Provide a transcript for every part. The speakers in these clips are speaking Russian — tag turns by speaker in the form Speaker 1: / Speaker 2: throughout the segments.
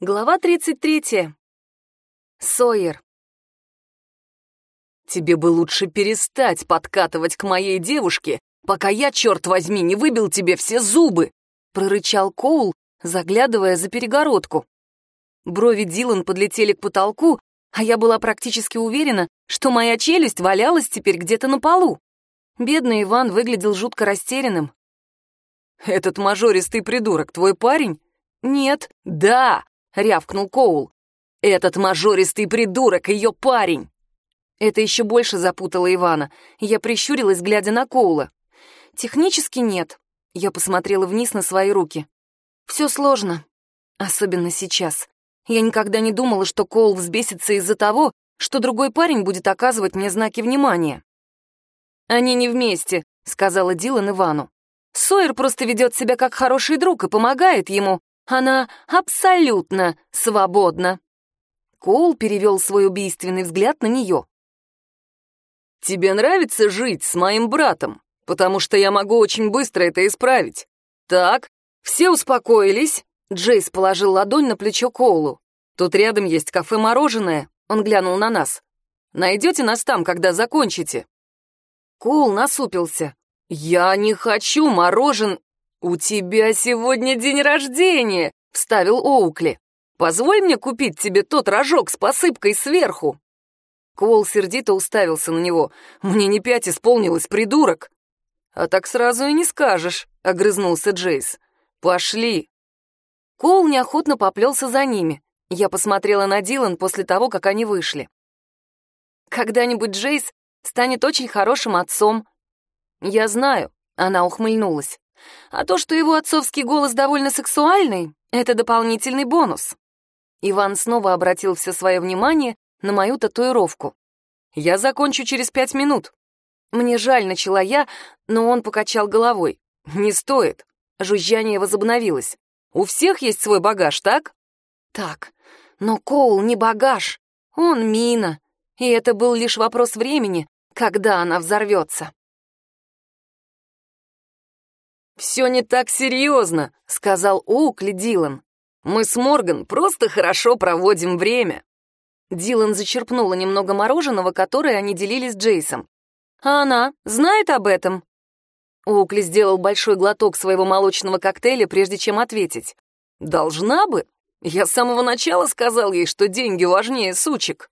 Speaker 1: Глава 33. Сойер.
Speaker 2: «Тебе бы лучше перестать подкатывать к моей девушке, пока я, черт возьми, не выбил тебе все зубы!» — прорычал Коул, заглядывая за перегородку. Брови Дилан подлетели к потолку, а я была практически уверена, что моя челюсть валялась теперь где-то на полу. Бедный Иван выглядел жутко растерянным.
Speaker 1: «Этот мажористый придурок твой парень?»
Speaker 2: «Нет». «Да!» — рявкнул Коул. «Этот мажористый придурок, ее парень!» Это еще больше запутало Ивана. Я прищурилась, глядя на Коула. «Технически нет». Я посмотрела вниз на свои руки. «Все сложно. Особенно сейчас. Я никогда не думала, что Коул взбесится из-за того, что другой парень будет оказывать мне знаки внимания». «Они не вместе», — сказала Дилан Ивану. «Сойер просто ведет себя как хороший друг и помогает ему, она абсолютно свободна. Коул перевел свой убийственный взгляд на нее.
Speaker 1: «Тебе нравится жить с моим братом? Потому что я могу очень быстро это исправить. Так, все успокоились?» Джейс положил ладонь на плечо Коулу. «Тут рядом есть кафе-мороженое». Он глянул на нас. «Найдете нас там, когда закончите?» Коул насупился. «Я не хочу морожен...» «У тебя сегодня день рождения!» — вставил Оукли. «Позволь мне купить тебе тот рожок с посыпкой сверху!» Коул сердито уставился на него. «Мне не пять исполнилось, придурок!» «А так сразу и не скажешь», — огрызнулся Джейс. «Пошли!» Коул неохотно поплелся за ними. Я посмотрела на Дилан после того, как они вышли. «Когда-нибудь Джейс станет очень хорошим отцом». «Я знаю», — она ухмыльнулась. А то, что его отцовский голос довольно сексуальный, это дополнительный бонус. Иван снова обратил все свое внимание на мою татуировку. «Я закончу через пять минут». Мне жаль, начала я, но он покачал головой. «Не стоит». Жужжание возобновилось. «У всех есть свой багаж, так?» «Так, но Коул не багаж, он мина, и это был лишь вопрос времени, когда она взорвется». «Все не так серьезно», — сказал Оукли Дилан. «Мы с Морган просто хорошо проводим время». Дилан зачерпнула немного мороженого, которое они делили с Джейсом. «А она знает об этом?» Оукли сделал большой глоток своего молочного коктейля, прежде чем ответить. «Должна бы. Я с самого начала сказал ей, что деньги важнее сучек».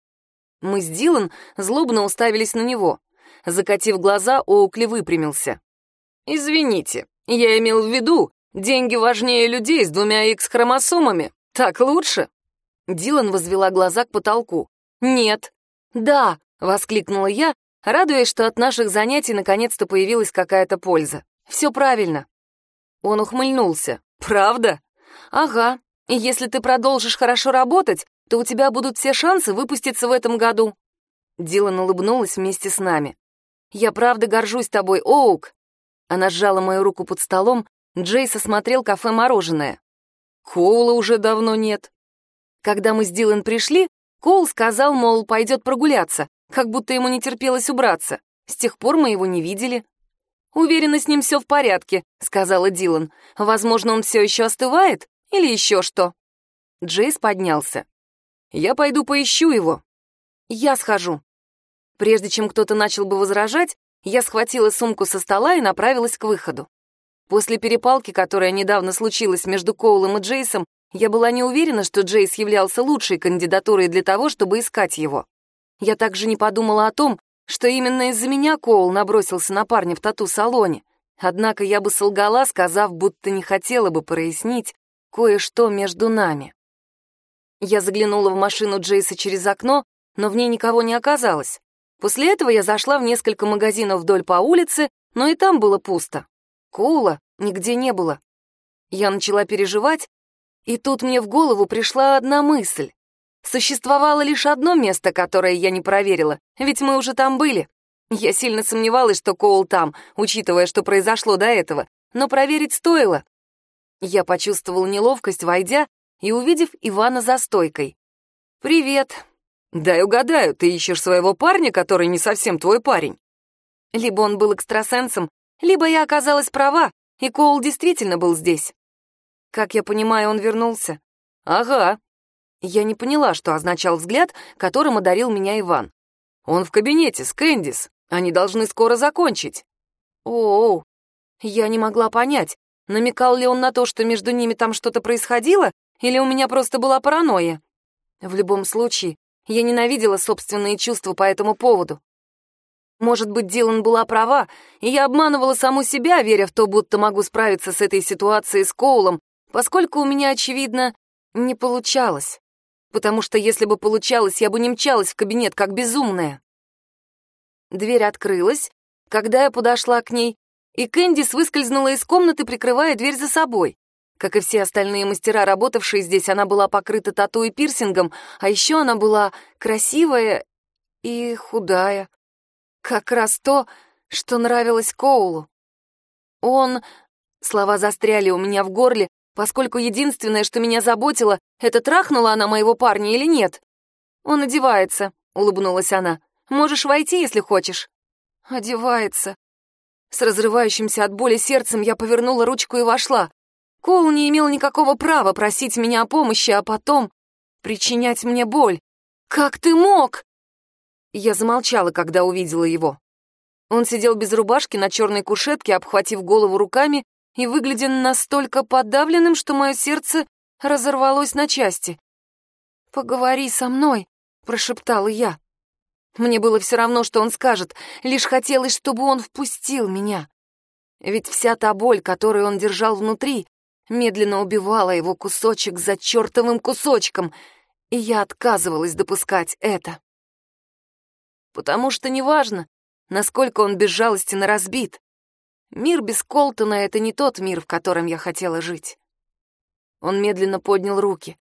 Speaker 1: Мы с Дилан злобно уставились на него. Закатив глаза, Оукли выпрямился. «Извините, я имел в виду, деньги важнее людей с двумя X-хромосомами. Так лучше?» Дилан возвела глаза к потолку. «Нет». «Да», — воскликнула я, радуясь, что от наших занятий наконец-то появилась какая-то польза. «Все правильно». Он ухмыльнулся. «Правда?» «Ага. И если ты продолжишь хорошо работать, то у тебя будут все шансы выпуститься в этом году». Дилан улыбнулась вместе с нами. «Я правда горжусь тобой, Оук. Она сжала мою руку под столом, Джейс осмотрел кафе-мороженое. Коула уже давно нет. Когда мы с Дилан пришли, Коул сказал, мол, пойдет прогуляться, как будто ему не терпелось убраться. С тех пор мы его не видели. «Уверена, с ним все в порядке», — сказала Дилан. «Возможно, он все еще остывает или еще что?» Джейс поднялся. «Я пойду поищу его». «Я схожу». Прежде чем кто-то начал бы возражать, я схватила сумку со стола и направилась к выходу. После перепалки, которая недавно случилась между Коулом и Джейсом, я была не уверена, что Джейс являлся лучшей кандидатурой для того, чтобы искать его. Я также не подумала о том, что именно из-за меня Коул набросился на парня в тату-салоне. Однако я бы солгала, сказав, будто не хотела бы прояснить кое-что между нами. Я заглянула в машину Джейса через окно, но в ней никого не оказалось. После этого я зашла в несколько магазинов вдоль по улице, но и там было пусто. Коула нигде не было. Я начала переживать, и тут мне в голову пришла одна мысль. Существовало лишь одно место, которое я не проверила, ведь мы уже там были. Я сильно сомневалась, что Коул там, учитывая, что произошло до этого, но проверить стоило. Я почувствовала неловкость, войдя и увидев Ивана за стойкой. «Привет», «Дай угадаю, ты ищешь своего парня, который не совсем твой парень». Либо он был экстрасенсом, либо я оказалась права, и Коул действительно был здесь. Как я понимаю, он вернулся. Ага,
Speaker 2: Я не поняла, что означал взгляд, которым одарил меня Иван. «Он в кабинете с Кэндис. Они должны скоро закончить». «О-о-о». Я не могла понять, намекал ли он на то, что между ними там что-то происходило, или у меня просто была паранойя. В любом случае, я ненавидела собственные чувства по этому поводу. Может быть, Дилан была права, и я обманывала саму себя, веря в то, будто могу справиться с этой ситуацией с Коулом, поскольку у меня, очевидно, не получалось. Потому что если бы получалось, я бы не мчалась в кабинет, как безумная. Дверь открылась, когда я подошла к ней, и Кэндис выскользнула из комнаты, прикрывая дверь за собой. Как и все остальные мастера, работавшие здесь, она была покрыта тату и пирсингом, а еще она была красивая и худая. Как раз то, что нравилось Коулу. Он... Слова застряли у меня в горле, поскольку единственное, что меня заботило, это трахнула она моего парня или нет. «Он одевается», — улыбнулась она. «Можешь войти, если хочешь». «Одевается». С разрывающимся от боли сердцем я повернула ручку и вошла. Коул не имел никакого права просить меня о помощи, а потом причинять мне боль. «Как ты мог?» Я замолчала, когда увидела его. Он сидел без рубашки на черной кушетке, обхватив голову руками и выглядел настолько подавленным, что мое сердце разорвалось на части. «Поговори со мной», — прошептала я. Мне было все равно, что он скажет, лишь хотелось, чтобы он впустил меня. Ведь вся та боль, которую он держал внутри, медленно убивала его кусочек за чертовым кусочком, и я отказывалась допускать это. Потому что неважно, насколько он безжалостно разбит, мир без Колтона — это не тот мир, в котором я хотела жить. Он медленно поднял руки.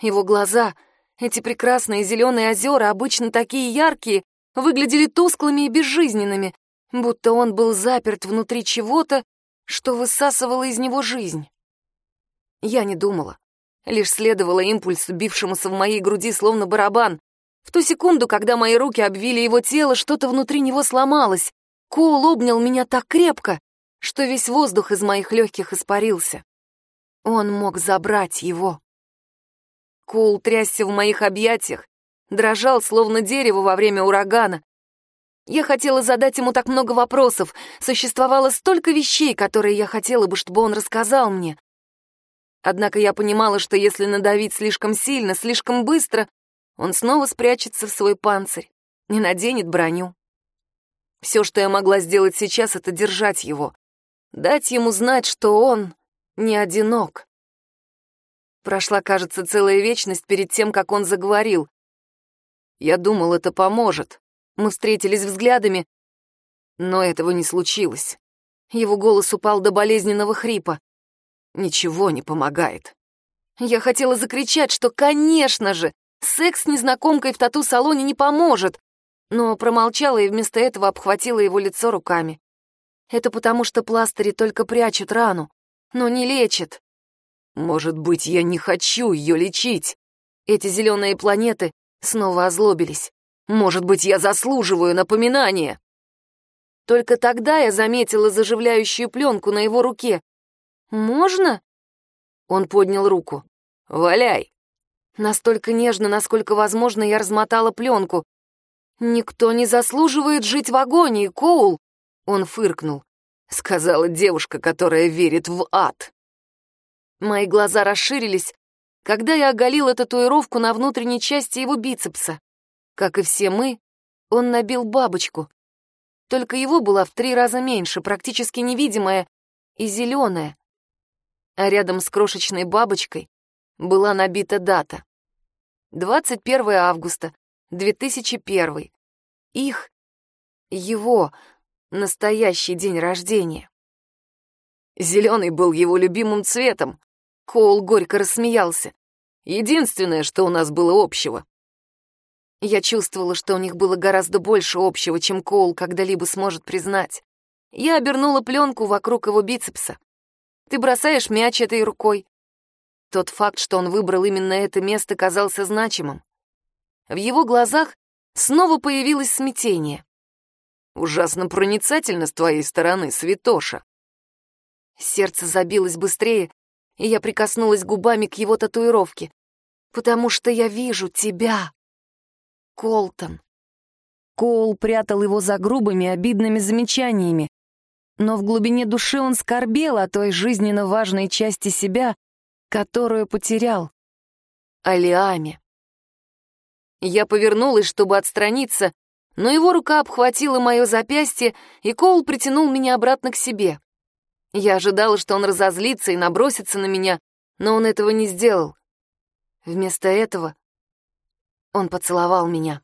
Speaker 2: Его глаза, эти прекрасные зеленые озера, обычно такие яркие, выглядели тусклыми и безжизненными, будто он был заперт внутри чего-то, что высасывало из него жизнь. Я не думала. Лишь следовала импульсу, бившемуся в моей груди, словно барабан. В ту секунду, когда мои руки обвили его тело, что-то внутри него сломалось. Коул обнял меня так крепко, что весь воздух из моих легких испарился. Он мог забрать его. Коул трясся в моих объятиях, дрожал, словно дерево во время урагана. Я хотела задать ему так много вопросов, существовало столько вещей, которые я хотела бы, чтобы он рассказал мне. Однако я понимала, что если надавить слишком сильно, слишком быстро, он снова спрячется в свой панцирь, не наденет броню. Все, что я могла сделать сейчас, это держать его, дать ему знать, что он не одинок. Прошла, кажется, целая вечность перед тем, как он заговорил. Я думал, это поможет. Мы встретились взглядами, но этого не случилось. Его голос упал до болезненного хрипа. Ничего не помогает. Я хотела закричать, что, конечно же, секс с незнакомкой в тату-салоне не поможет, но промолчала и вместо этого обхватила его лицо руками. Это потому, что пластыри только прячут рану, но не лечат. Может быть, я не хочу ее лечить. Эти зеленые планеты снова озлобились. Может быть, я заслуживаю напоминания. Только тогда я заметила заживляющую пленку на его руке, «Можно?» Он поднял руку. «Валяй!» Настолько нежно, насколько возможно, я размотала пленку. «Никто не заслуживает жить в агонии, Коул!» Он фыркнул. Сказала девушка, которая верит в ад. Мои глаза расширились, когда я оголила татуировку на внутренней части его бицепса. Как и все мы, он набил бабочку. Только его была в три раза меньше, практически невидимая и зеленая а рядом с крошечной бабочкой была набита дата. 21 августа 2001. Их, его, настоящий день рождения. Зеленый был его любимым цветом. Коул горько рассмеялся. Единственное, что у нас было общего. Я чувствовала, что у них было гораздо больше общего, чем Коул когда-либо сможет признать. Я обернула пленку вокруг его бицепса. Ты бросаешь мяч этой рукой. Тот факт, что он выбрал именно это место, казался значимым. В его глазах снова появилось смятение. «Ужасно проницательно с твоей стороны, святоша». Сердце забилось быстрее, и я прикоснулась губами к его татуировке. потому что я вижу тебя, Колтон. Коул прятал его за грубыми, обидными замечаниями, но в глубине души он скорбел о той жизненно важной части себя, которую потерял. О Лиаме. Я повернулась, чтобы отстраниться, но его рука обхватила мое запястье, и Коул притянул меня обратно к себе. Я ожидала, что он разозлится и набросится на меня, но он этого не сделал. Вместо этого он поцеловал меня.